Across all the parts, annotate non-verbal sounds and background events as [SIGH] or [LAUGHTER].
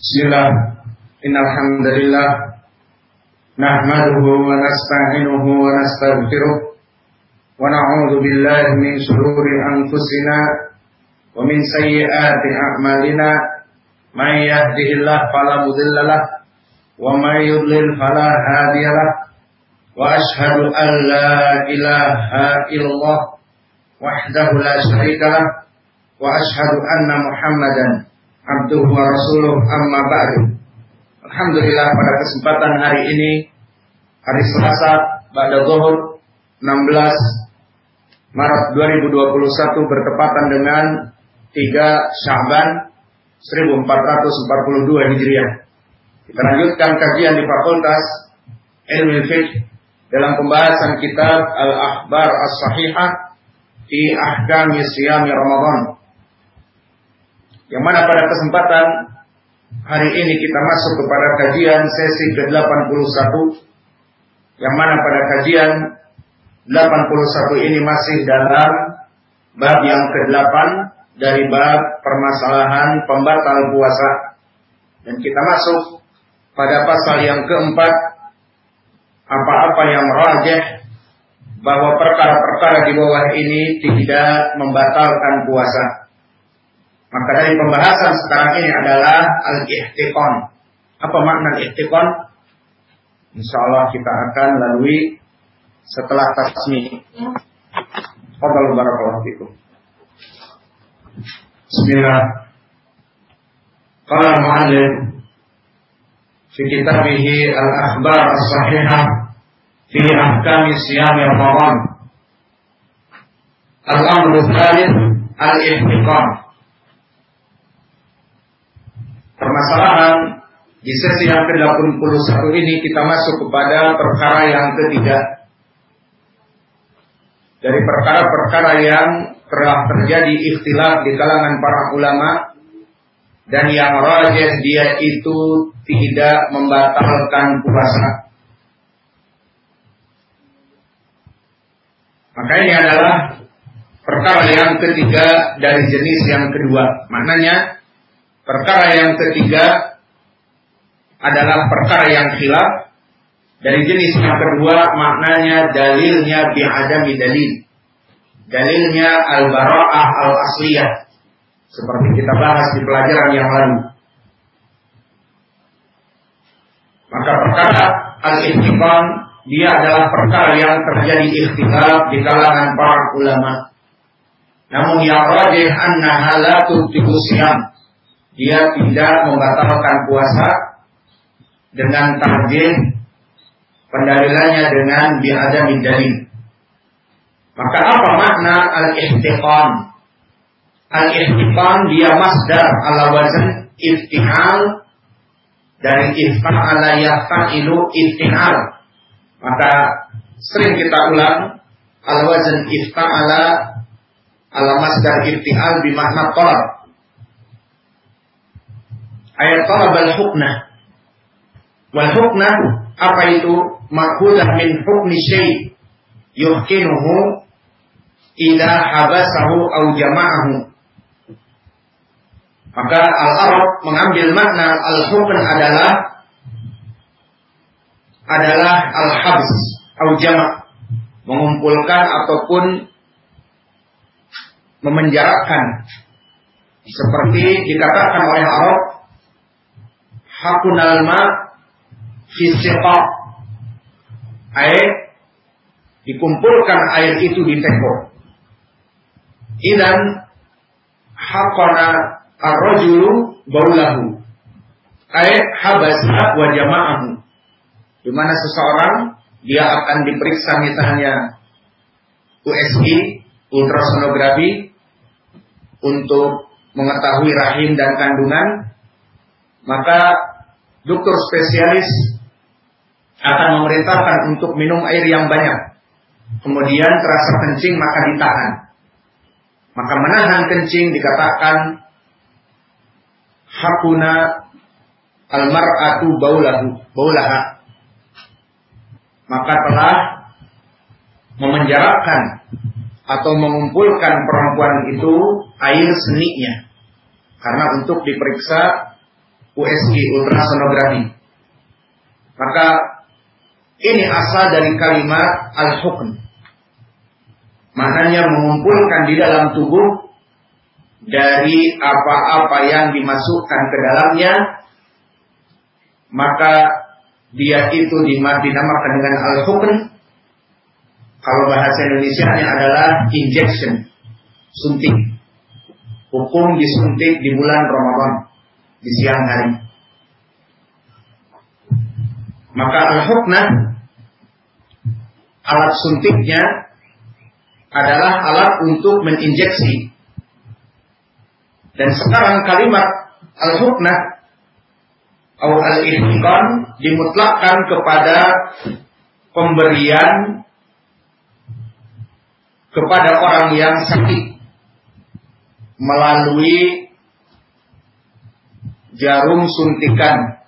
Bismillah. Innal hamdalillah nahmaduhu wa nasta'inuhu wa nastaghfiruh wa na'udzu billahi min shururi anfusina wa min sayyiati a'malina. May yahdihillahu fala mudhillalah wa may yudlil fala wa ashhadu an la ilaha illallah wahdahu la syarikalah wa ashhadu anna muhammadan abduhu wa rasuluh amma ba'du. Alhamdulillah pada kesempatan hari ini hari Selasa pada zuhur 16 Maret 2021 bertepatan dengan 3 Sya'ban 1442 Hijriah. Kita lanjutkan kajian di Fakultas Ilmu Fiqh dalam pembahasan kitab Al-Akhbar As-Sahihah fi Ahkam Siyami Ramadan yang mana pada kesempatan hari ini kita masuk kepada kajian sesi ke-81 yang mana pada kajian 81 ini masih dalam bab yang ke-8 dari bab permasalahan pembatal puasa dan kita masuk pada pasal yang keempat apa-apa yang rajah bahwa perkara-perkara di bawah ini tidak membatalkan puasa. Maka dari pembahasan sekarang ini adalah al-ihtiqon. Apa makna al-ihtiqon? Insya Allah kita akan lalui setelah tasmi. Fadal barakallahu fikum. Bismillah. Qala mu'allim fi kitabih al-akhbar as-sahihah fi ahkam siyam Ramadan. Al-amru thalith al-ihtiqon. Permasalahan di sesi yang ke-81 ini kita masuk kepada perkara yang ketiga. Dari perkara-perkara yang telah terjadi ikhtilaf di kalangan para ulama dan yang rajih dia itu tidak membatalkan puasa. Maka ini adalah perkara yang ketiga dari jenis yang kedua. Maknanya Perkara yang ketiga adalah perkara yang khilaf. Dari jenis yang kedua maknanya dalilnya bi'adami dalil. Dalilnya al-bara'ah al-asliyah. Seperti kita bahas di pelajaran yang lalu. Maka perkara al-ihtiqan dia adalah perkara yang terjadi ikhtilaf di kalangan para ulama. Namun yang rajih annaha la tubtiku siyam dia tidak membatalkan puasa dengan tarjih pendalilannya dengan biada dalil. Maka apa makna al-ihtiqan? Al-ihtiqan dia masdar ala wazan iftihal dari ifta'ala yafta'ilu iftihal. Maka sering kita ulang ala wazan ifta'ala ala masdar iftihal bimakna tolak ayat talabal hukna. Wal hukna apa itu? Makudah min hukmi syai yuhkinuhu ila habasahu au jama'ahu. Maka al-Arab mengambil makna al-hukm adalah adalah al-habs au jama' mengumpulkan ataupun memenjarakan seperti dikatakan oleh Arab hakun alma fi air dikumpulkan air itu di teko. Idan hakana ar-rajulu baulahu. Air habasa wa di mana seseorang dia akan diperiksa misalnya USG ultrasonografi untuk mengetahui rahim dan kandungan maka dokter spesialis akan memerintahkan untuk minum air yang banyak. Kemudian terasa kencing maka ditahan. Maka menahan kencing dikatakan hakuna almar'atu baulahu baulaha. Maka telah memenjarakan atau mengumpulkan perempuan itu air seninya. Karena untuk diperiksa USI ultrasonografi. Maka ini asal dari kalimat al-hukm. Maknanya mengumpulkan di dalam tubuh dari apa-apa yang dimasukkan ke dalamnya maka dia itu dinamakan dengan al-hukm kalau bahasa Indonesia adalah injection suntik hukum disuntik di bulan Ramadan di siang hari maka al-huknah alat suntiknya adalah alat untuk menginjeksi. Dan sekarang kalimat al-huknah atau al-ihtiqan dimutlakkan kepada pemberian kepada orang yang sakit melalui jarum suntikan.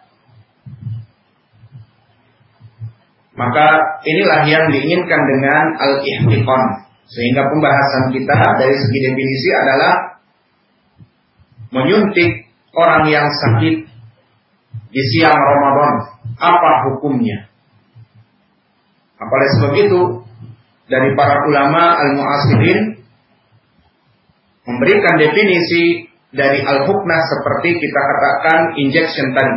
Maka inilah yang diinginkan dengan al-ihtiqan. Sehingga pembahasan kita dari segi definisi adalah menyuntik orang yang sakit di siang Ramadan. Apa hukumnya? Apalagi sebab itu, dari para ulama al-mu'asirin memberikan definisi dari al-huknah seperti kita katakan injection tadi.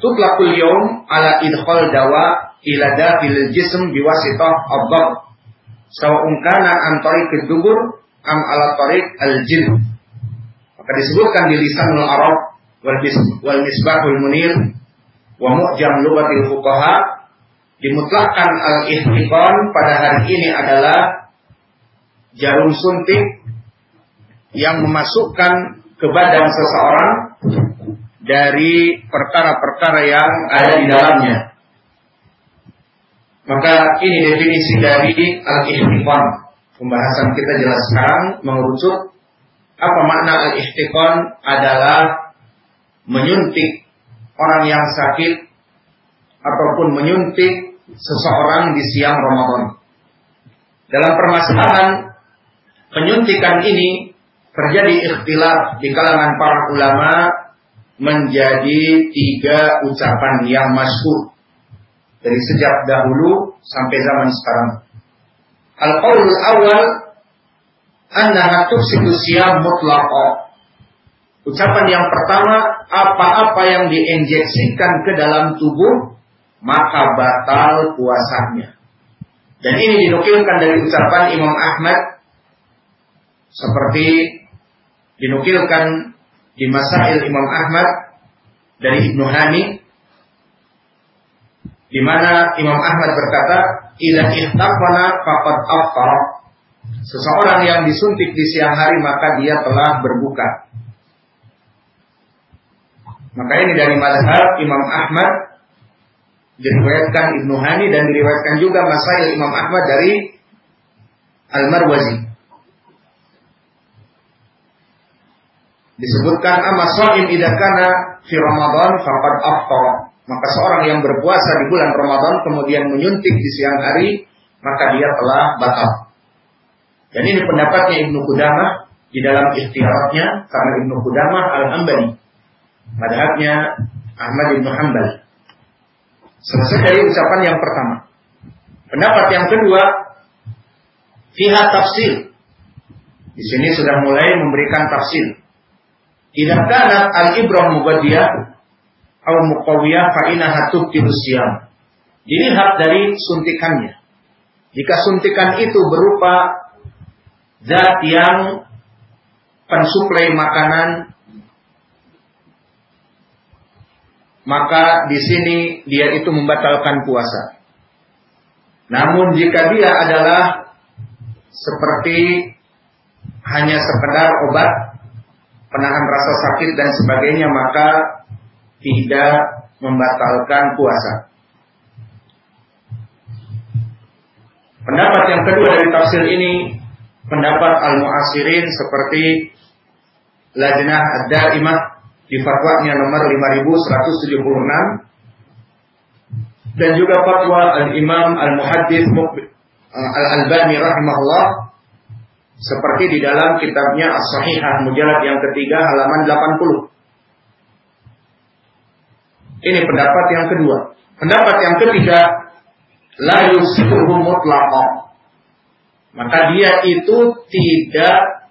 Tutlaqul yawm ala idkhal dawa ila dakhil jism biwasitah abdad. Sawa'un kana an tariq dubur am ala tariq al-jild. Maka disebutkan di lisanul Arab wal misbahul munir wa mu'jam lughatil fuqaha dimutlakkan al-ihtiqan pada hari ini adalah jarum suntik yang memasukkan ke badan seseorang dari perkara-perkara yang ada di dalamnya. Maka ini definisi dari al-ihtiqan. Pembahasan kita jelas sekarang mengerucut apa makna al-ihtiqan adalah menyuntik orang yang sakit ataupun menyuntik seseorang di siang Ramadan. Dalam permasalahan penyuntikan ini terjadi ikhtilaf di kalangan para ulama menjadi tiga ucapan yang masyhur dari sejak dahulu sampai zaman sekarang. Al-qaulul awal annaha tufsidu siyam mutlaqa. Ucapan yang pertama, apa-apa yang diinjeksikan ke dalam tubuh maka batal puasanya. Dan ini dinukilkan dari ucapan Imam Ahmad seperti dinukilkan di Masail Imam Ahmad dari Ibnu Hani di mana Imam Ahmad berkata ila ihtafana faqad aftara seseorang yang disuntik di siang hari maka dia telah berbuka. Maka ini dari mazhab Imam Ahmad diriwayatkan Ibnu Hani dan diriwayatkan juga Masail Imam Ahmad dari Al-Marwazi disebutkan amma shaim idza kana fi Ramadan faqad aftara. Maka seorang yang berpuasa di bulan Ramadan kemudian menyuntik di siang hari, maka dia telah batal. Dan ini pendapatnya Ibnu Qudamah di dalam ikhtiaratnya karena Ibnu Qudamah Al-Hambali. Madhabnya Ahmad Ibnu Hanbal. Selesai dari ucapan yang pertama. Pendapat yang kedua, fiha tafsir. Di sini sudah mulai memberikan tafsir. Idza kanat al-ibrah mubaddiyah atau muqawiyah fa innaha tubtilu siyam. Dilihat dari suntikannya. Jika suntikan itu berupa zat yang pensuplai makanan maka di sini dia itu membatalkan puasa. Namun jika dia adalah seperti hanya sekedar obat penahan rasa sakit dan sebagainya maka tidak membatalkan puasa. Pendapat yang kedua dari tafsir ini pendapat al-mu'asirin seperti Lajnah Ad-Daimah di fatwanya nomor 5176 dan juga fatwa al-Imam al-Muhaddits Al-Albani rahimahullah seperti di dalam kitabnya As-Sahihah Mujalad yang ketiga halaman 80. Ini pendapat yang kedua. Pendapat yang ketiga, la yusibuhu mutlaqah. Maka dia itu tidak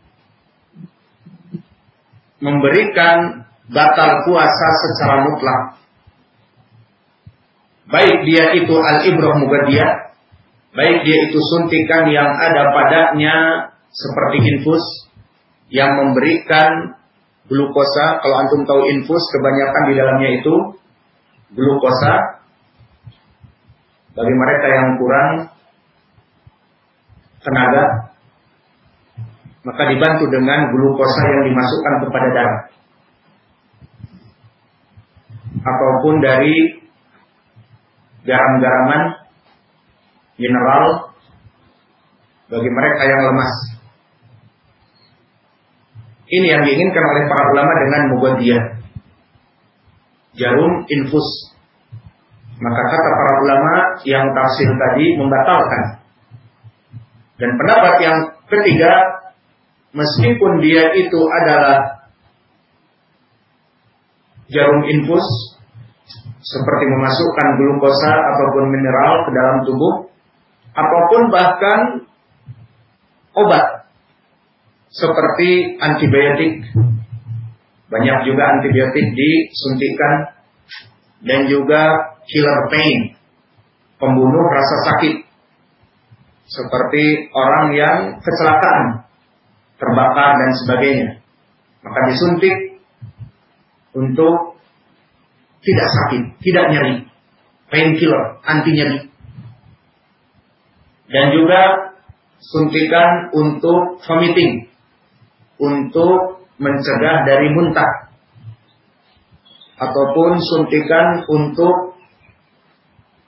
memberikan batal puasa secara mutlak. Baik dia itu al-ibrah mugadiyah, baik dia itu suntikan yang ada padanya seperti infus yang memberikan glukosa. Kalau antum tahu infus, kebanyakan di dalamnya itu glukosa. Bagi mereka yang kurang tenaga, maka dibantu dengan glukosa yang dimasukkan kepada darah. Ataupun dari garam-garaman mineral bagi mereka yang lemas. Ini yang diinginkan oleh para ulama dengan mugodiyah. Jarum infus. Maka kata para ulama yang tafsir tadi membatalkan dan pendapat yang ketiga, meskipun dia itu adalah jarum infus, seperti memasukkan glukosa ataupun mineral ke dalam tubuh, ataupun bahkan obat, seperti antibiotik. Banyak juga antibiotik disuntikan dan juga killer pain, pembunuh rasa sakit seperti orang yang kecelakaan, terbakar dan sebagainya. Maka disuntik untuk tidak sakit, tidak nyeri. Painkiller, anti nyeri. Dan juga suntikan untuk vomiting, untuk mencegah dari muntah. Ataupun suntikan untuk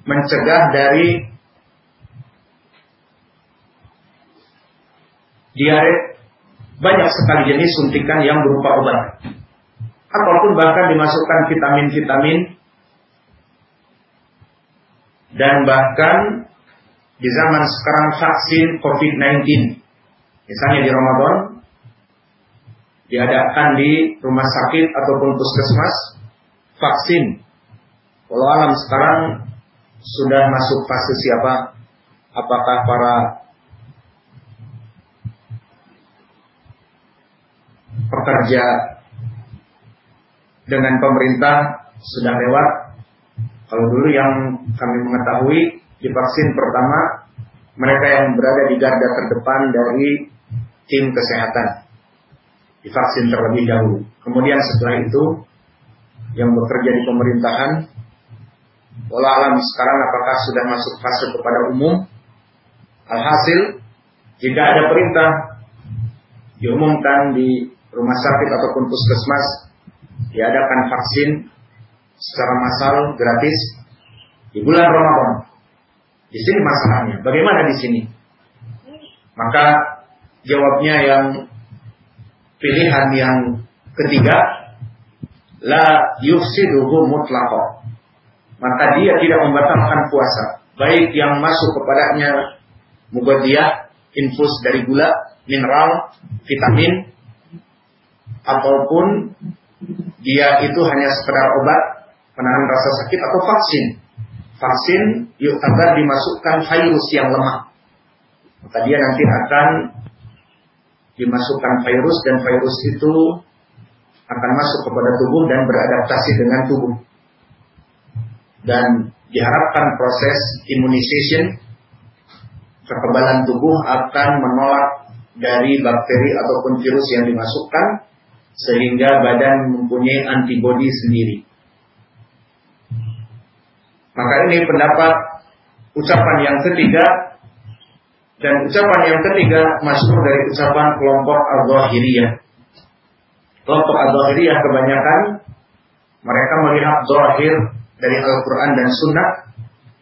mencegah dari diare, banyak sekali jenis suntikan yang berupa obat. Ataupun bahkan dimasukkan vitamin-vitamin dan bahkan di zaman sekarang vaksin COVID-19. Misalnya di Ramadan diadakan di rumah sakit ataupun puskesmas vaksin. Kalau alam sekarang sudah masuk fase siapa? Apakah para pekerja dengan pemerintah sudah lewat. Kalau dulu yang kami mengetahui di vaksin pertama mereka yang berada di garda terdepan dari tim kesehatan divaksin terlebih dahulu. Kemudian setelah itu yang bekerja di pemerintahan Walau alam sekarang apakah sudah masuk fase kepada umum Alhasil Jika ada perintah Diumumkan di rumah sakit ataupun puskesmas diadakan vaksin secara massal gratis di bulan Ramadan. Di sini masalahnya. Bagaimana di sini? Maka jawabnya yang pilihan yang ketiga la yufsiduhu mutlaqo. Maka dia tidak membatalkan puasa. Baik yang masuk kepadanya mubadiyah, infus dari gula, mineral, vitamin, ataupun dia itu hanya sekedar obat penahan rasa sakit atau vaksin. Vaksin yuk agar dimasukkan virus yang lemah. Maka dia nanti akan dimasukkan virus dan virus itu akan masuk kepada tubuh dan beradaptasi dengan tubuh. Dan diharapkan proses immunization kekebalan tubuh akan menolak dari bakteri ataupun virus yang dimasukkan sehingga badan mempunyai antibodi sendiri. Maka ini pendapat ucapan yang ketiga dan ucapan yang ketiga masuk dari ucapan kelompok Al-Zahiriyah. Kelompok Al-Zahiriyah kebanyakan mereka melihat zahir dari Al-Quran dan Sunnah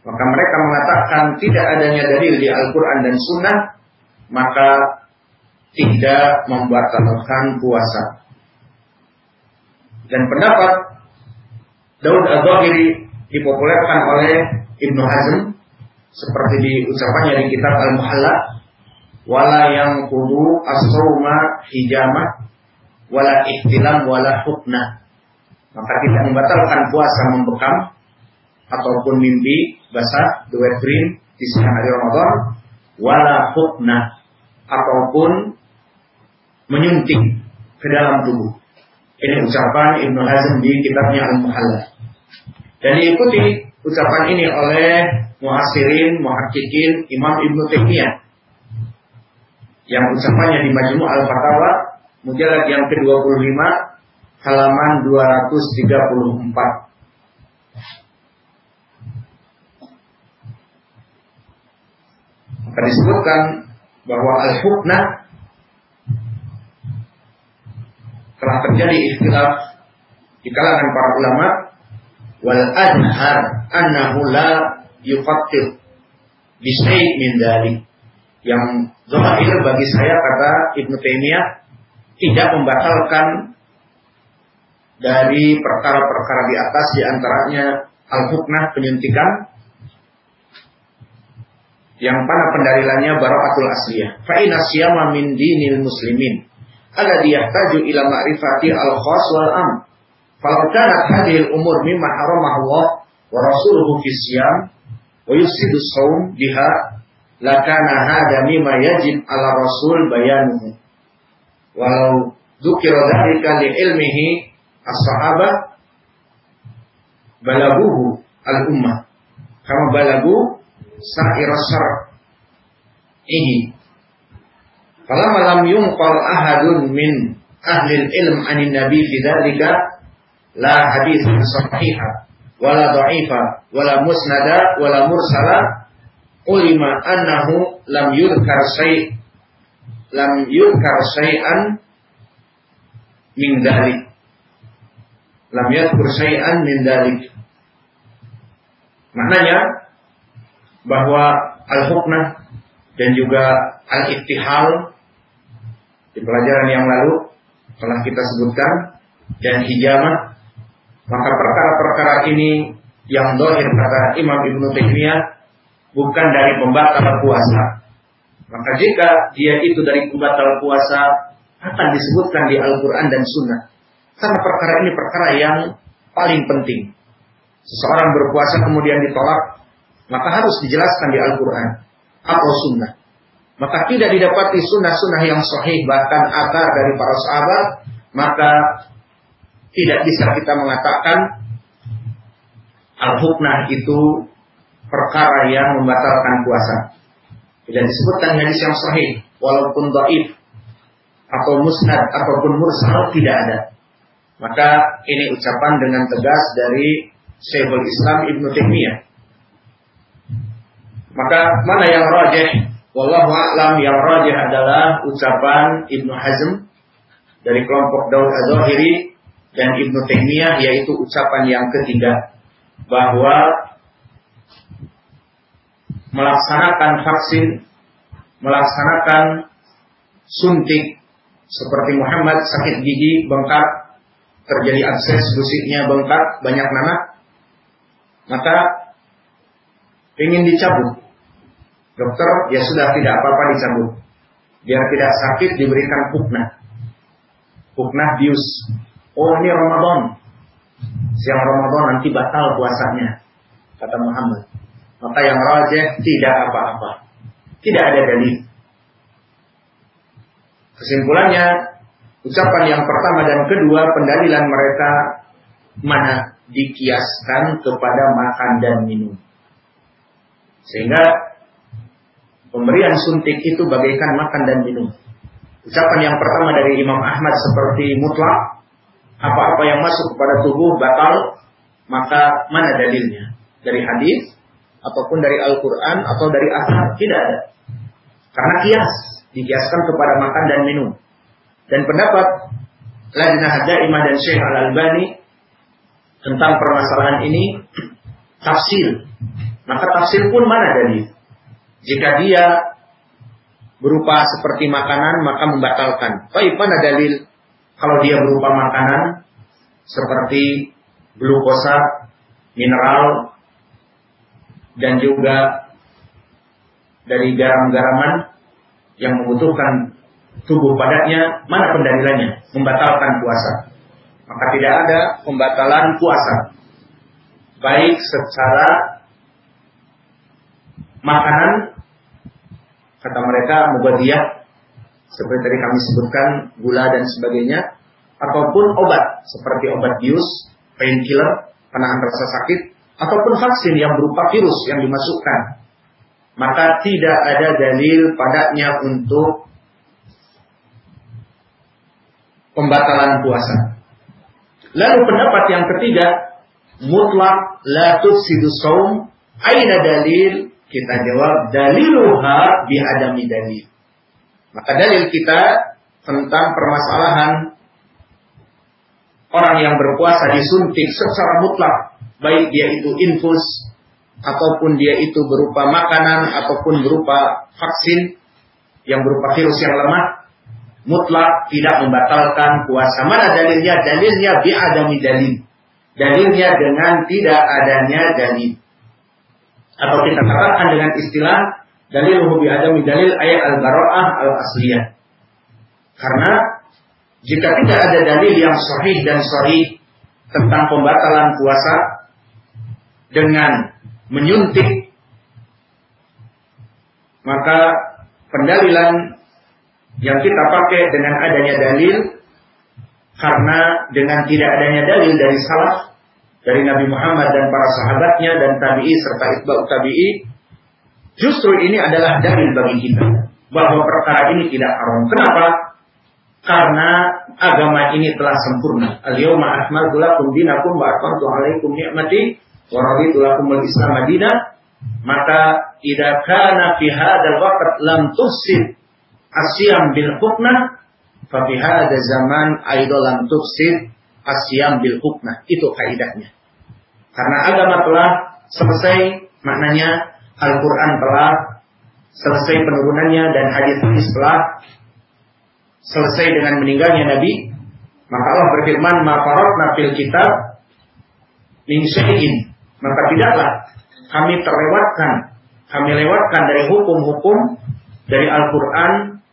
maka mereka mengatakan tidak adanya dalil di Al-Quran dan Sunnah maka tidak membatalkan puasa. Dan pendapat Daud Az-Zahiri dipopulerkan oleh Ibnu Hazm seperti di ucapannya di kitab Al-Muhalla wala yang kudu as hijama wala ihtilam wala hukna Maka tidak membatalkan puasa membekam ataupun mimpi basah, the wet dream di siang hari Ramadan, wala hukna ataupun menyuntik ke dalam tubuh. Ini ucapan Ibnu Hazm di kitabnya Al-Muhalla. Dan diikuti ucapan ini oleh muhasirin, muhakkikin, Imam Ibnu Taimiyah. Yang ucapannya di Majmu' Al-Fatawa, mujalad yang ke-25, halaman 234. Maka disebutkan bahwa al-hukna telah terjadi ikhtilaf di kalangan para ulama wal adhar annahu la yufattir bisai min dalik yang zahir bagi saya kata Ibnu Taimiyah tidak membatalkan dari perkara-perkara di atas di antaranya al-huknah penyuntikan yang mana pendalilannya barakatul asliyah. Fa inna siyama min dinil muslimin alladhi yahtaju ila ma'rifati al-khas wal am. Falau kanat hadhihi al-umur mimma haramahu Allah wa rasuluhu fi siyam wa yusidu sawm biha lakana hada mimma yajib ala rasul bayanuhu. Walau dzukira dzalika li ilmihi as-sahabah balaguhu al-ummah kama balagu sa'ir syar ini falamma lam yunqal ahadun min ahli ilm anin nabi fi dzalika la hadis sahiha wala dha'ifa wala musnada wala mursala ulima annahu lam yudhkar syai' lam yudhkar syai'an min dzalik lam yadhkur syai'an min dzalik maknanya bahwa al-huknah dan juga al-ittihal di pelajaran yang lalu telah kita sebutkan dan hijamah maka perkara-perkara ini yang dohir kata Imam Ibnu Taimiyah bukan dari pembatal puasa. Maka jika dia itu dari pembatal puasa akan disebutkan di Al-Quran dan Sunnah. Karena perkara ini perkara yang paling penting. Seseorang berpuasa kemudian ditolak maka harus dijelaskan di Al-Quran atau Sunnah. Maka tidak didapati sunnah-sunnah yang sahih bahkan akar dari para sahabat, maka tidak bisa kita mengatakan al-huknah itu perkara yang membatalkan puasa. Tidak disebutkan hadis yang sahih, walaupun dhaif atau musnad ataupun mursal tidak ada. Maka ini ucapan dengan tegas dari Syekhul Islam Ibnu Taimiyah maka mana yang rajih? Wallahu a'lam yang rajih adalah ucapan Ibnu Hazm dari kelompok Daud Az-Zahiri dan Ibnu Taimiyah yaitu ucapan yang ketiga bahwa melaksanakan vaksin, melaksanakan suntik seperti Muhammad sakit gigi bengkak, terjadi akses gusinya bengkak, banyak nanah, maka ingin dicabut Dokter ya sudah tidak apa-apa dicabut. Biar tidak sakit diberikan puknah. Puknah bius. Oh ini Ramadan. Siang Ramadan nanti batal puasanya. Kata Muhammad. Maka yang rajah tidak apa-apa. Tidak ada dalil. Kesimpulannya, ucapan yang pertama dan kedua pendalilan mereka mana dikiaskan kepada makan dan minum. Sehingga Pemberian suntik itu bagaikan makan dan minum. Ucapan yang pertama dari Imam Ahmad seperti mutlak, apa-apa yang masuk kepada tubuh batal, maka mana dalilnya? Dari hadis ataupun dari Al-Quran atau dari asal tidak ada. Karena kias dikiaskan kepada makan dan minum. Dan pendapat Lajnah Daimah dan Syekh Al-Albani tentang permasalahan ini tafsir. Maka tafsir pun mana dalil? Jika dia berupa seperti makanan maka membatalkan. Baik mana dalil kalau dia berupa makanan seperti glukosa, mineral dan juga dari garam-garaman yang membutuhkan tubuh padanya, mana pendalilannya? Membatalkan puasa. maka tidak ada pembatalan puasa. Baik secara makanan, kata mereka mubadiyah, seperti tadi kami sebutkan gula dan sebagainya, ataupun obat seperti obat bius, painkiller, penahan rasa sakit, ataupun vaksin yang berupa virus yang dimasukkan. Maka tidak ada dalil padanya untuk pembatalan puasa. Lalu pendapat yang ketiga, mutlak la tufsidu saum, aina dalil? Kita jawab daliluha bi adami dalil. Maka dalil kita tentang permasalahan orang yang berpuasa disuntik secara mutlak, baik dia itu infus ataupun dia itu berupa makanan ataupun berupa vaksin yang berupa virus yang lemah, mutlak tidak membatalkan puasa. Mana dalilnya? Dalilnya bi'adami dalil. Dalilnya dengan tidak adanya dalil. Atau kita katakan dengan istilah dalil bi'adami dalil ayat al-bara'ah al-asliyah. Karena jika tidak ada dalil yang sahih dan sahih tentang pembatalan puasa dengan menyuntik maka pendalilan yang kita pakai dengan adanya dalil karena dengan tidak adanya dalil dari salaf dari Nabi Muhammad dan para sahabatnya dan tabi'i serta itba'u tabi'i justru ini adalah dalil bagi kita bahwa perkara ini tidak haram. Kenapa? Karena agama ini telah sempurna. Al-yawma akmaltu lakum dinakum wa atmamtu alaikum ni'mati wa raditu lakum al-islam madinah. Maka idza kana fi hadzal waqt lam tufsid asyam bil huknah Fabi ada zaman aidolan tufsid asyam bil huknah. Itu kaidahnya. Karena agama telah selesai, maknanya Al-Quran telah selesai penurunannya dan hadis-hadis telah selesai dengan meninggalnya Nabi, maka Allah berfirman, "Mafarot nafil kitab min. Maka tidaklah kami terlewatkan, kami lewatkan dari hukum-hukum dari Al-Qur'an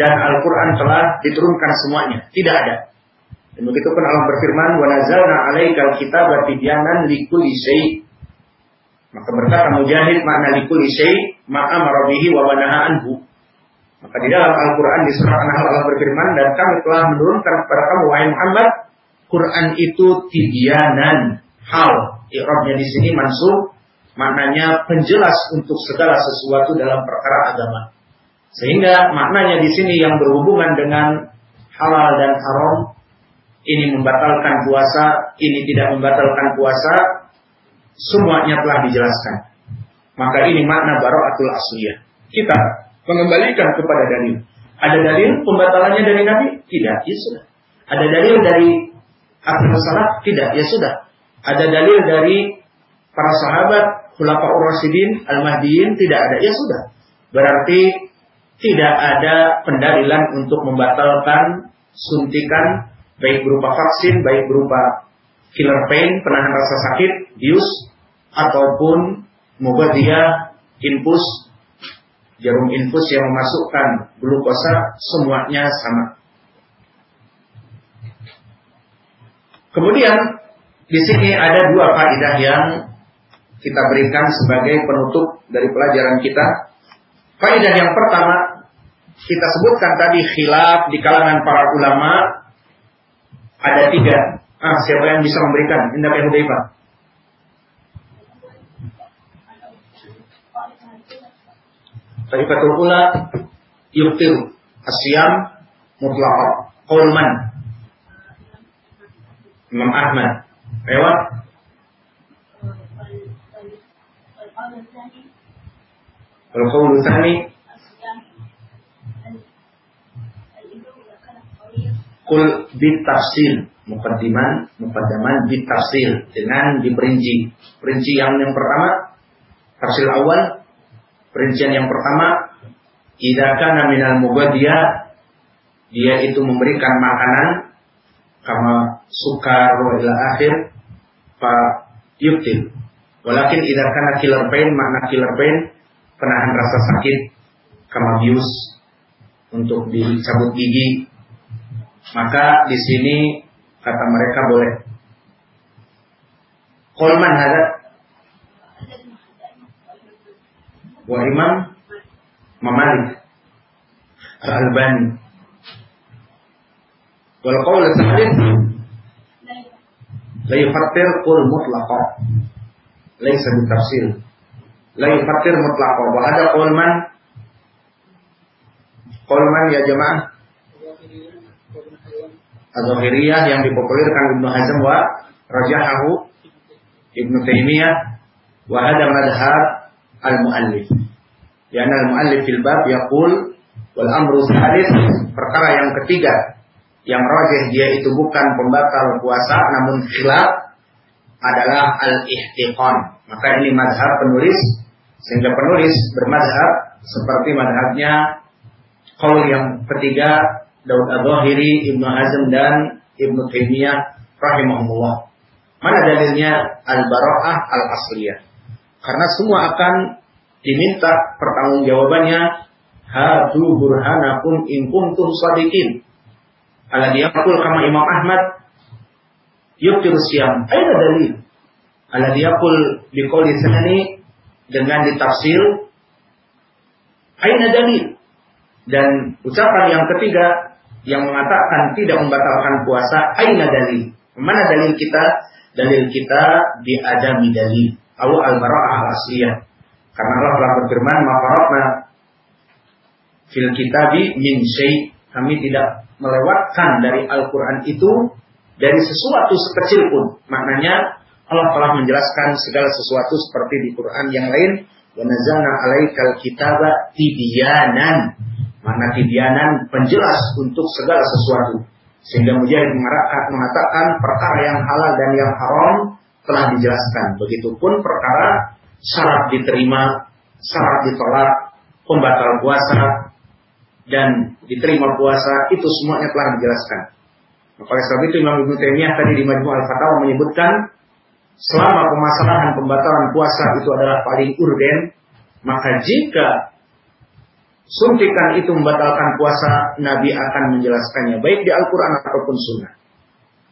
dan Al-Qur'an telah diturunkan semuanya, tidak ada. Dan begitu pun Allah berfirman, "Wa nazzalna 'alaikal kitaba tibyanan likulli syai'." Maka berkata Mujahid makna likulli syai' maka marabihi wa manaha. Maka di dalam Al-Quran di surat An-Nahl Allah berfirman dan kami telah menurunkan kepada kamu wahai Muhammad Quran itu tibyanan hal. Iqrabnya di sini mansub maknanya penjelas untuk segala sesuatu dalam perkara agama. Sehingga maknanya di sini yang berhubungan dengan halal dan haram ini membatalkan puasa, ini tidak membatalkan puasa, semuanya telah dijelaskan. Maka ini makna baraatul asliyah. Kita mengembalikan kepada dalil. Ada dalil pembatalannya dari Nabi? Tidak, ya sudah. Ada dalil dari akhir salaf? Tidak, ya sudah. Ada dalil dari para sahabat, khulafaur rasyidin, al-mahdiyin? Tidak ada, ya sudah. Berarti tidak ada pendalilan untuk membatalkan suntikan baik berupa vaksin, baik berupa killer pain, penahan rasa sakit, bius, ataupun mubadiyah, infus, jarum infus yang memasukkan glukosa, semuanya sama. Kemudian di sini ada dua kaidah yang kita berikan sebagai penutup dari pelajaran kita. Kaidah yang pertama, kita sebutkan tadi khilaf di kalangan para ulama ada tiga. Ah, siapa yang bisa memberikan? Indah ya Hudaifah. Taifatul ula yuktir asyam mutlaqah. Qulman. Imam Ahmad. Lewat. Kalau kau Kul bitafsil mukaddiman mukaddaman bitafsil dengan diperinci. Perinci yang yang pertama tafsil awal perincian yang pertama idza kana minal mubadiyah dia itu memberikan makanan kama sukar wa akhir fa yuktil. Walakin idza kana killer pain makna killer pain penahan rasa sakit kama bius untuk dicabut gigi maka di sini Kata mereka boleh. Kolman ada. Wa Imam Mamalik Al-Albani. Wal qawl tsalits la yufattir qul mutlaqa laysa bitafsil la yufattir mutlaqa wa ada qaul man? Qaul man ya jemaah Az-Zahiriyah yang dipopulerkan Ibnu Hazm wa rajahahu Ibnu Taimiyah wa hada madhab al-muallif. Ya al-muallif fil bab yaqul wal amru salis perkara yang ketiga yang rajih dia itu bukan pembatal puasa namun khilaf adalah al-ihtiqan. Maka ini mazhab penulis sehingga penulis bermazhab seperti mazhabnya qaul yang ketiga Daud Ad-Dhahiri, Ibnu Hazm dan Ibnu Taimiyah rahimahumullah. Mana dalilnya al-bara'ah al-asliyah? Karena semua akan diminta pertanggungjawabannya hadu burhanakum in kuntum sadiqin Ala diyakul kama Imam Ahmad yuktir siam. Aina dalil? Ala diyakul biqouli sani dengan ditafsir Aina dalil? Dan ucapan yang ketiga yang mengatakan tidak membatalkan puasa aina dalil? Mana dalil kita? Dalil kita di adami dalil. Awu al-bara'ah al-asliyah. Karena Allah telah berfirman, "Mafarabna fil kitabi min syai." Kami tidak melewatkan dari Al-Qur'an itu dari sesuatu sekecil pun. Maknanya Allah telah menjelaskan segala sesuatu seperti di Quran yang lain, "Wa nazzalna 'alaikal kitaba tibyanan." Mana tibyanan penjelas untuk segala sesuatu. Sehingga Mujahid mengatakan perkara yang halal dan yang haram telah dijelaskan. Begitupun perkara syarat diterima, syarat ditolak, pembatal puasa, dan diterima puasa itu semuanya telah dijelaskan. Maka oleh sebab itu Imam Ibnu Taimiyah tadi di Majmu' Al-Fatawa menyebutkan selama permasalahan pembatalan puasa itu adalah paling urgen, maka jika suntikan itu membatalkan puasa, Nabi akan menjelaskannya baik di Al-Qur'an ataupun sunnah.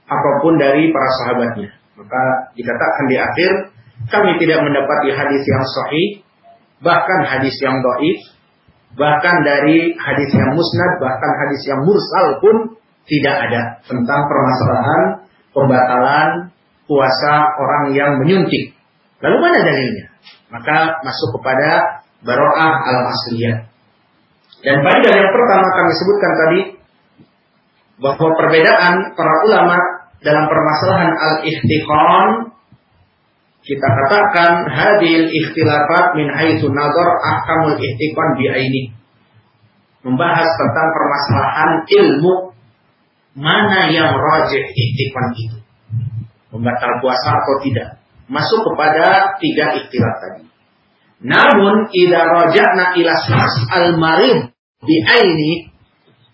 Apa pun dari para sahabatnya. Maka dikatakan di akhir, kami tidak mendapati hadis yang sahih, bahkan hadis yang doif, Bahkan dari hadis yang musnad, bahkan hadis yang mursal pun tidak ada tentang permasalahan pembatalan puasa orang yang menyuntik. Lalu mana dalilnya? Maka masuk kepada baro'ah al-asliyah. Dan pada yang pertama kami sebutkan tadi bahwa perbedaan para ulama dalam permasalahan al-ihtiqan kita katakan hadil ikhtilafat min haitsu nazar ahkamul ihtiqan bi aini. Membahas tentang permasalahan ilmu mana yang rajih ihtiqan itu. Membatal puasa atau tidak. Masuk kepada tiga ikhtilaf tadi. Namun idza raja'na ila al-marid bi aini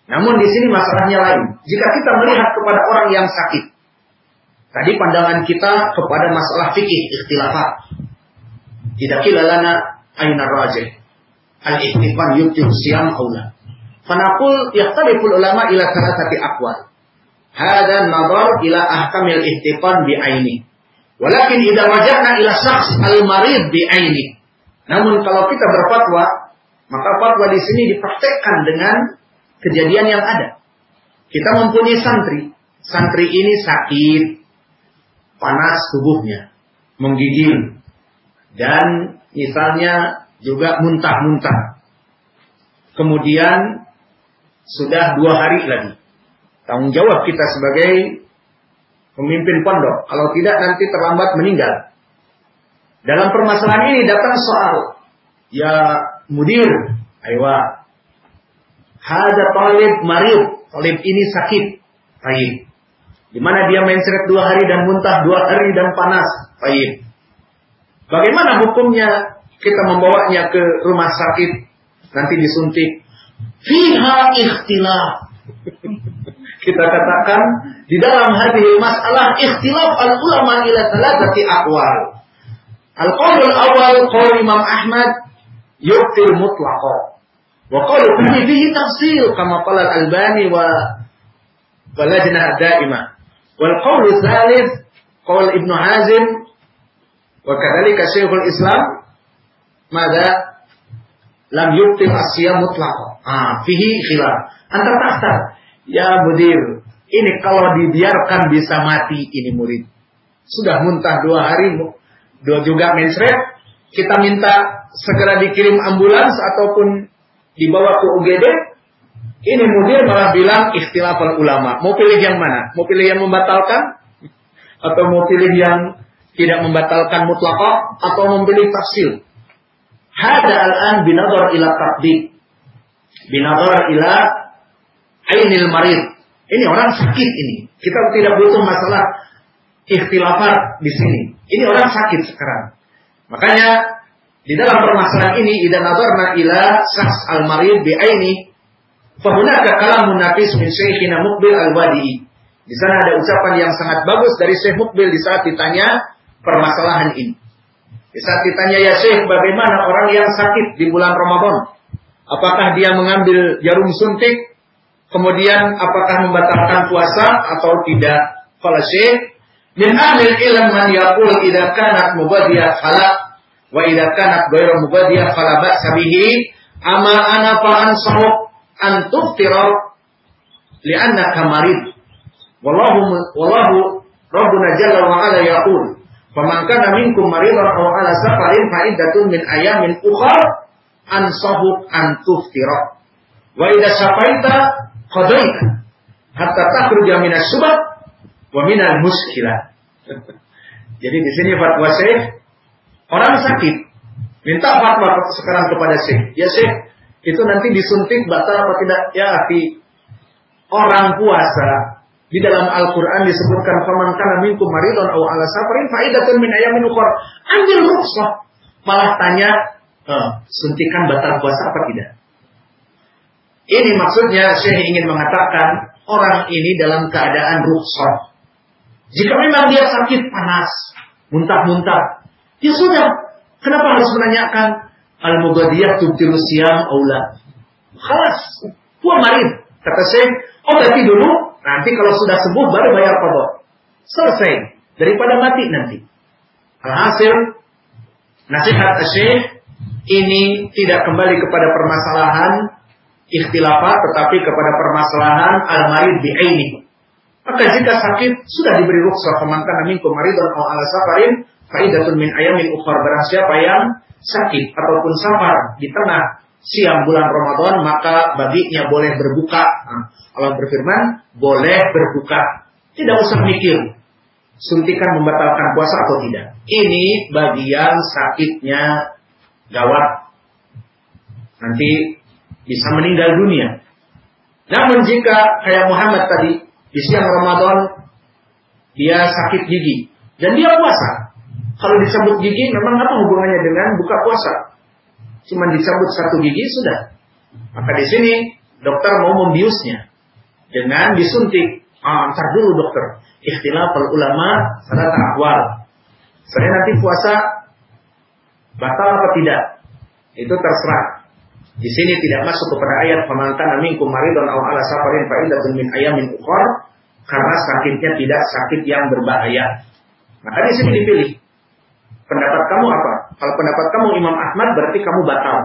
namun di sini masalahnya lain. Jika kita melihat kepada orang yang sakit, Tadi pandangan kita kepada masalah fikih ikhtilafat. Tidak kila lana aina rajih. Al-ihtifan yuktir siam aula. Fanaqul yakhtaliful ulama ila thalathati aqwal. Hada nadar ila ahkamil ihtifan bi aini. Walakin idza wajahna ila syakhs al-marid bi aini. Namun kalau kita berfatwa, maka fatwa di sini dipraktekkan dengan kejadian yang ada. Kita mempunyai santri. Santri ini sakit, panas tubuhnya, menggigil, dan misalnya juga muntah-muntah. Kemudian sudah dua hari lagi. Tanggung jawab kita sebagai pemimpin pondok. Kalau tidak nanti terlambat meninggal. Dalam permasalahan ini datang soal. Ya mudir. Aywa. Hada talib marib. Talib ini sakit. Baik. Di mana dia mencret dua hari dan muntah dua hari dan panas. Baik. Bagaimana hukumnya kita membawanya ke rumah sakit nanti disuntik? Fiha ikhtilaf. kita katakan di dalam hadis masalah ikhtilaf al ulama ila thalathati aqwal. Al qaul awal qaul Imam Ahmad yuktil mutlaqa. Wa qaul fihi tafsir kama qala al Albani wa walajna daimah. Wal qawlu thalith qaul Ibnu Hazim wa kadzalika Syekhul Islam mada lam yubtil asya mutlaq. Ah, fihi khilaf. Anta tahta ya mudir. Ini kalau dibiarkan bisa mati ini murid. Sudah muntah dua hari, dua juga mensret. Kita minta segera dikirim ambulans ataupun dibawa ke UGD. Ini mudir malah bilang istilah para ulama. Mau pilih yang mana? Mau pilih yang membatalkan? Atau mau pilih yang tidak membatalkan mutlaqah? Atau memilih tafsir? Hada al-an binadar ila taqdid. Binadar ila ainil marid. Ini orang sakit ini. Kita tidak butuh masalah ikhtilafat di sini. Ini orang sakit sekarang. Makanya di dalam permasalahan ini idza nadarna ila sahs al-marid bi aini fa hunaka kalamun nafis min syekhina Muqbil al-Wadi'i. Di sana ada ucapan yang sangat bagus dari Syekh Muqbil di saat ditanya permasalahan ini. Di saat ditanya ya Syekh bagaimana orang yang sakit di bulan Ramadan? Apakah dia mengambil jarum suntik Kemudian apakah membatalkan puasa atau tidak? Kalau Syekh min ahli ilm man yaqul idza kanat mubadiyah fala wa idza kanat ghairu mubadiyah fala ba'sa bihi ama ana fa an tuftira li'annaka marid wallahu wallahu rabbuna jalla wa ala yaqul faman kana minkum maridan aw ala safarin fa iddatun min ayamin ukhra ansahu an tuftira wa idza safaita qadaita hatta takhruja minas subah wa minal muskilah. [LAUGHS] Jadi di sini fatwa Syekh orang sakit minta fatwa sekarang kepada Syekh. Ya Syekh, itu nanti disuntik batal apa tidak? Ya, di orang puasa di dalam Al-Quran disebutkan faman kana minkum maridun aw ala safarin faidatun min ayamin ukhra. Ambil rukhsah. Malah tanya, uh, suntikan batal puasa apa tidak? Ini maksudnya saya ingin mengatakan orang ini dalam keadaan rukhsah. Jika memang dia sakit panas, muntah-muntah, ya sudah. Kenapa harus menanyakan al-mughadiyah tubtilu siyam aula? Khalas, puan marid. Kata saya, obati dulu, nanti kalau sudah sembuh baru bayar kodok. Selesai. Daripada mati nanti. Alhasil, nasihat Syekh ini tidak kembali kepada permasalahan ikhtilafat tetapi kepada permasalahan al-marid bi'aini. Maka jika sakit sudah diberi rukhsah pemangkan minkum maridun aw ala safarin faidatun min ayamin ukhra barang siapa yang sakit ataupun safar di tengah siang bulan Ramadan maka baginya boleh berbuka. Nah, Allah berfirman boleh berbuka. Tidak usah mikir suntikan membatalkan puasa atau tidak. Ini bagian sakitnya gawat. Nanti bisa meninggal dunia. Namun jika kayak Muhammad tadi di siang Ramadan dia sakit gigi dan dia puasa. Kalau dicabut gigi memang apa hubungannya dengan buka puasa? Cuma dicabut satu gigi sudah. Maka di sini dokter mau membiusnya dengan disuntik. Ah, ntar dulu dokter. Ikhtilaf ulama salah awal. Saya nanti puasa batal apa tidak? Itu terserah. Di sini tidak masuk kepada ayat faman minkum maridun aw ala safarin fa iddatun min ayamin ukhra karena sakitnya tidak sakit yang berbahaya. Maka di sini dipilih. Pendapat kamu apa? Kalau pendapat kamu Imam Ahmad berarti kamu batal.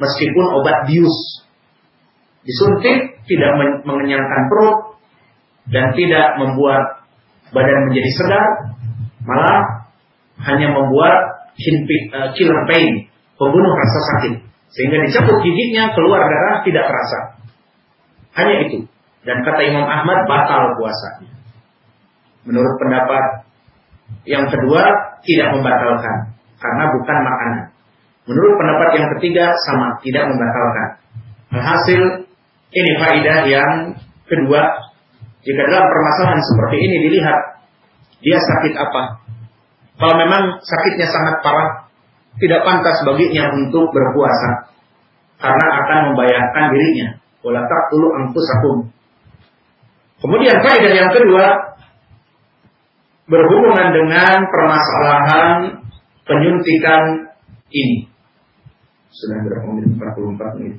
Meskipun obat bius. Disuntik tidak mengenyangkan perut dan tidak membuat badan menjadi segar, malah hanya membuat uh, killer pain, pembunuh rasa sakit. Sehingga dicabut giginya, keluar darah, tidak terasa. Hanya itu. Dan kata Imam Ahmad, batal puasanya. Menurut pendapat yang kedua, tidak membatalkan. Karena bukan makanan. Menurut pendapat yang ketiga, sama, tidak membatalkan. Hasil, ini faidah yang kedua. Jika dalam permasalahan seperti ini dilihat, dia sakit apa? Kalau memang sakitnya sangat parah, tidak pantas baginya untuk berpuasa karena akan membayangkan dirinya. Wala taqtulu anfusakum. Kemudian faedah yang kedua berhubungan dengan permasalahan penyuntikan ini. Sudah berapa menit? 44 menit.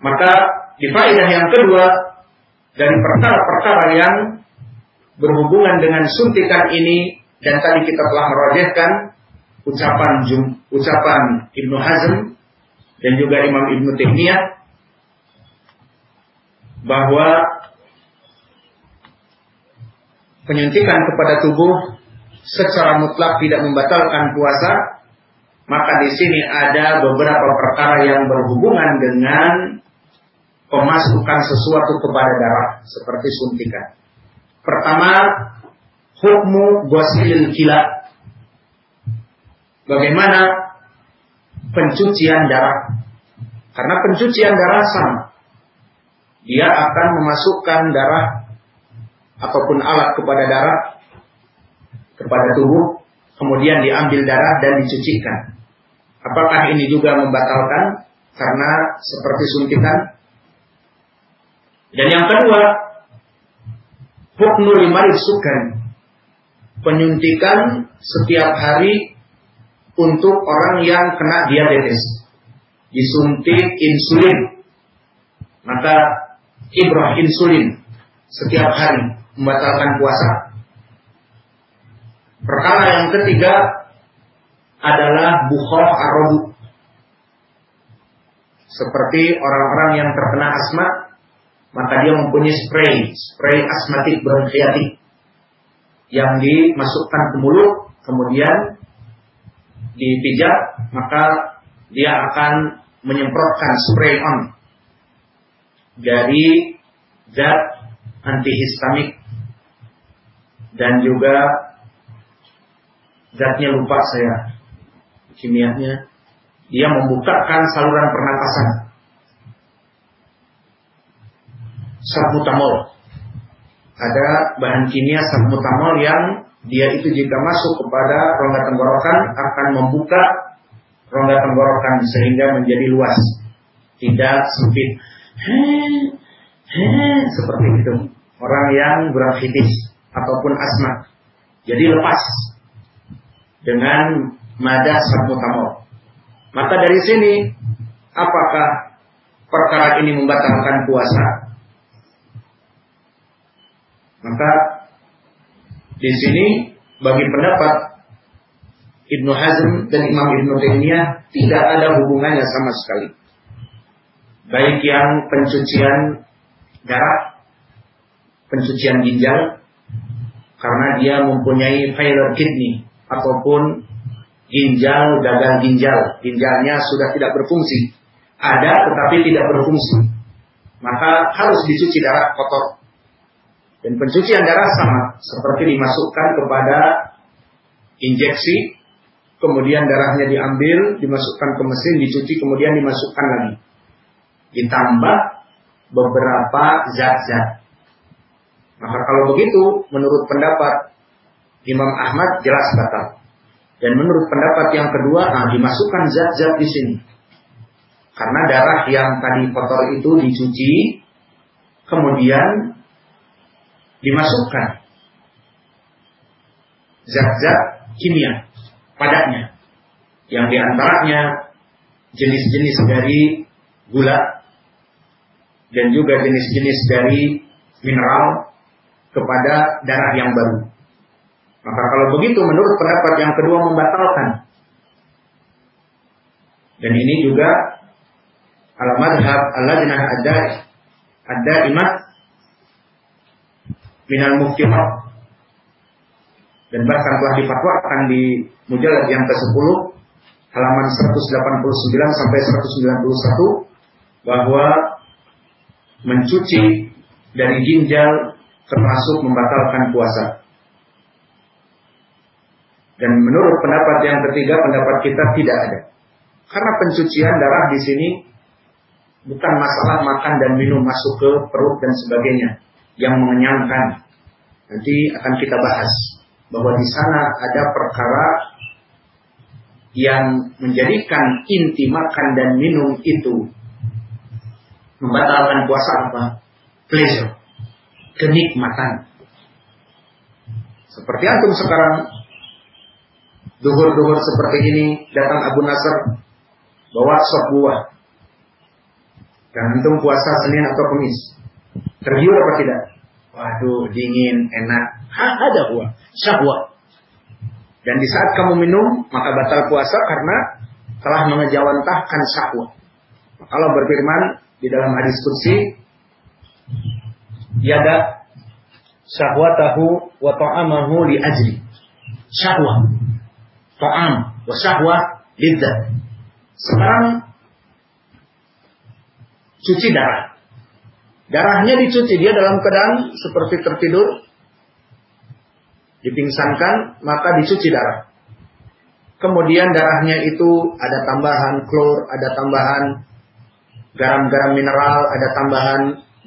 Maka di faedah yang kedua dari perkara-perkara yang berhubungan dengan suntikan ini dan tadi kita telah merojehkan ucapan ucapan Ibnu Hazm dan juga Imam Ibnu Taimiyah bahwa penyuntikan kepada tubuh secara mutlak tidak membatalkan puasa, maka di sini ada beberapa perkara yang berhubungan dengan pemasukan sesuatu kepada darah seperti suntikan. Pertama, hukmu gosilil kila. Bagaimana pencucian darah? Karena pencucian darah sama. Dia akan memasukkan darah ataupun alat kepada darah kepada tubuh, kemudian diambil darah dan dicucikan. Apakah ini juga membatalkan karena seperti suntikan? Dan yang kedua, hukmu lima sukan penyuntikan setiap hari untuk orang yang kena diabetes. Disuntik insulin. Maka ibrah insulin setiap hari membatalkan puasa. Perkara yang ketiga adalah bukhor arobu. Seperti orang-orang yang terkena asma, maka dia mempunyai spray, spray asmatik bronkiatik yang dimasukkan ke mulut, kemudian dipijat, maka dia akan menyemprotkan spray on dari zat antihistamik dan juga zatnya lupa saya. Kimianya. Dia membukakan saluran pernapasan. Salbutamol ada bahan kimia salbutamol yang dia itu jika masuk kepada rongga tenggorokan akan membuka rongga tenggorokan sehingga menjadi luas, tidak sempit. seperti itu. Orang yang bronkitis ataupun asma. Jadi lepas dengan mada salbutamol. Maka dari sini apakah perkara ini membatalkan puasa? Maka di sini bagi pendapat Ibnu Hazm dan Imam Ibnu Taimiyah tidak ada hubungannya sama sekali. Baik yang pencucian darah, pencucian ginjal, karena dia mempunyai failure kidney ataupun ginjal gagal ginjal, ginjalnya sudah tidak berfungsi. Ada tetapi tidak berfungsi. Maka harus dicuci darah kotor dan pencucian darah sama seperti dimasukkan kepada injeksi, kemudian darahnya diambil, dimasukkan ke mesin, dicuci, kemudian dimasukkan lagi. Ditambah beberapa zat-zat. Maka kalau begitu, menurut pendapat Imam Ahmad jelas batal. Dan menurut pendapat yang kedua, nah, dimasukkan zat-zat di sini. Karena darah yang tadi kotor itu dicuci, kemudian dimasukkan zat-zat kimia padanya yang di antaranya jenis-jenis dari gula dan juga jenis-jenis dari mineral kepada darah yang baru. Maka kalau begitu menurut pendapat yang kedua membatalkan. Dan ini juga alamat hab Allah ada ada imat minal muftihat dan bahkan telah difatwakan di mujalad yang ke-10 halaman 189 sampai 191 bahwa mencuci dari ginjal termasuk membatalkan puasa. Dan menurut pendapat yang ketiga, pendapat kita tidak ada. Karena pencucian darah di sini bukan masalah makan dan minum masuk ke perut dan sebagainya yang mengenyangkan. Nanti akan kita bahas bahwa di sana ada perkara yang menjadikan inti makan dan minum itu membatalkan puasa apa? Pleasure, kenikmatan. Seperti antum sekarang duhur-duhur seperti ini datang Abu Nasr bawa sop buah. Dan antum puasa Senin atau Kamis. Tergiur apa tidak? Waduh, dingin, enak. Ada huwa syahwat. Dan di saat kamu minum, maka batal puasa karena telah mengejawantahkan syahwat. Allah berfirman di dalam hadis kursi, Yada syahwatahu wa ta'amahu li ajli. Syahwat. Ta'am wa syahwat lidzat. Sekarang cuci darah. Darahnya dicuci dia dalam keadaan seperti tertidur, dipingsankan, maka dicuci darah. Kemudian darahnya itu ada tambahan klor, ada tambahan garam-garam mineral, ada tambahan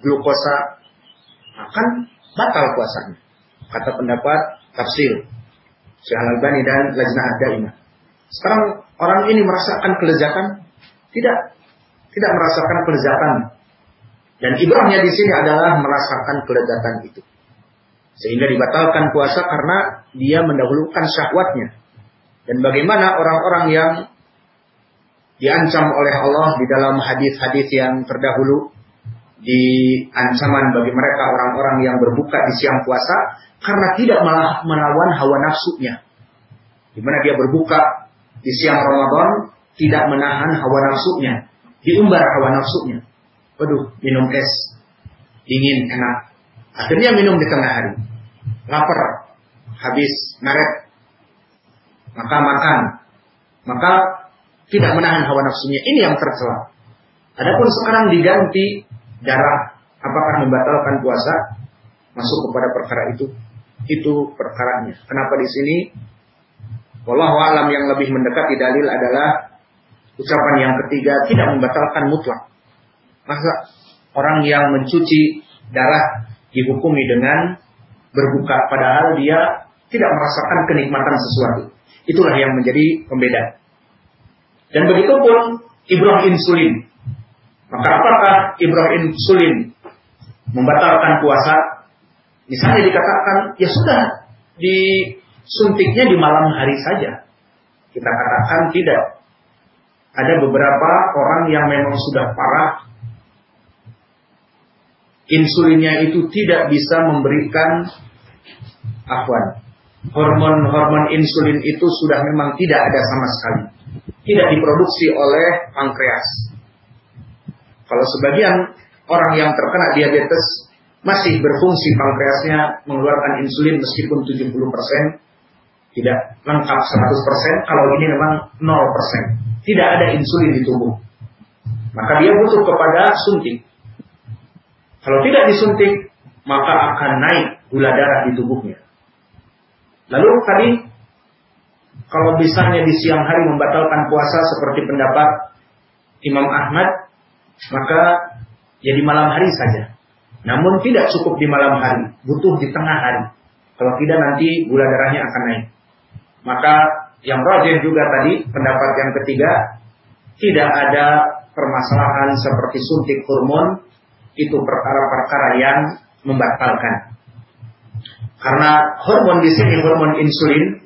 glukosa, akan batal puasanya. Kata pendapat tafsir Syekh Al-Albani dan Lajnah Ad-Daimah. Sekarang orang ini merasakan kelezatan? Tidak. Tidak merasakan kelezatan. Dan ibrahnya di sini adalah merasakan kelezatan itu. Sehingga dibatalkan puasa karena dia mendahulukan syahwatnya. Dan bagaimana orang-orang yang diancam oleh Allah di dalam hadis-hadis yang terdahulu di ancaman bagi mereka orang-orang yang berbuka di siang puasa karena tidak malah melawan hawa nafsunya. Di mana dia berbuka di siang Ramadan tidak menahan hawa nafsunya, diumbar hawa nafsunya. Waduh, minum es dingin enak. Akhirnya minum di tengah hari. Lapar, habis naret, maka makan, maka tidak menahan hawa nafsunya. Ini yang tercela. Adapun sekarang diganti darah, apakah membatalkan puasa? Masuk kepada perkara itu. Itu perkaranya. Kenapa di sini? Wallahu alam yang lebih mendekati dalil adalah ucapan yang ketiga tidak membatalkan mutlak. Masa orang yang mencuci darah dihukumi dengan berbuka padahal dia tidak merasakan kenikmatan sesuatu. Itulah yang menjadi pembeda. Dan begitu pun Ibrahim insulin. Maka apakah Ibrahim insulin membatalkan puasa? Misalnya dikatakan, ya sudah, disuntiknya di malam hari saja. Kita katakan tidak. Ada beberapa orang yang memang sudah parah insulinnya itu tidak bisa memberikan afwan. Hormon-hormon insulin itu sudah memang tidak ada sama sekali. Tidak diproduksi oleh pankreas. Kalau sebagian orang yang terkena diabetes masih berfungsi pankreasnya mengeluarkan insulin meskipun 70% tidak lengkap 100%, kalau ini memang 0%. Tidak ada insulin di tubuh. Maka dia butuh kepada suntik. Kalau tidak disuntik, maka akan naik gula darah di tubuhnya. Lalu tadi, kalau misalnya di siang hari membatalkan puasa seperti pendapat Imam Ahmad, maka ya di malam hari saja. Namun tidak cukup di malam hari, butuh di tengah hari. Kalau tidak nanti gula darahnya akan naik. Maka yang rajin juga tadi, pendapat yang ketiga, tidak ada permasalahan seperti suntik hormon itu perkara-perkara yang membatalkan. Karena hormon di sini hormon insulin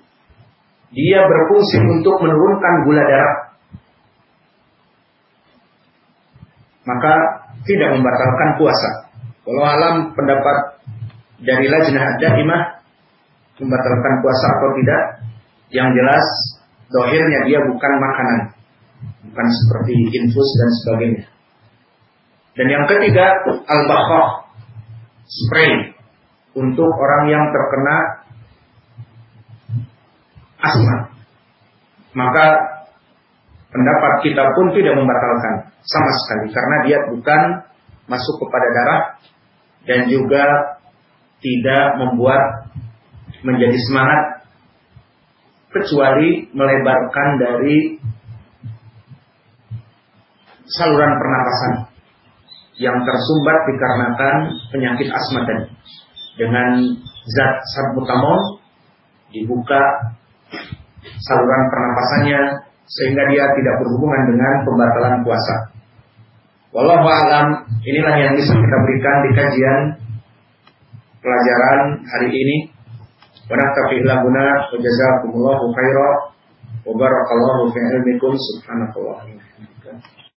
dia berfungsi untuk menurunkan gula darah. Maka tidak membatalkan puasa. Kalau alam pendapat dari lajnah daimah membatalkan puasa atau tidak, yang jelas dohirnya dia bukan makanan, bukan seperti infus dan sebagainya. Dan yang ketiga, al-bakhah, spray untuk orang yang terkena asma. Maka pendapat kita pun tidak membatalkan sama sekali karena dia bukan masuk kepada darah dan juga tidak membuat menjadi semangat kecuali melebarkan dari saluran pernapasan yang tersumbat dikarenakan penyakit asma tadi. Dengan zat salbutamol dibuka saluran pernapasannya sehingga dia tidak berhubungan dengan pembatalan puasa. Wallahu alam, inilah yang bisa kita berikan di kajian pelajaran hari ini. Wa naktafi ilahuna wa jazakumullahu khairan wa barakallahu fi ilmikum subhanallahi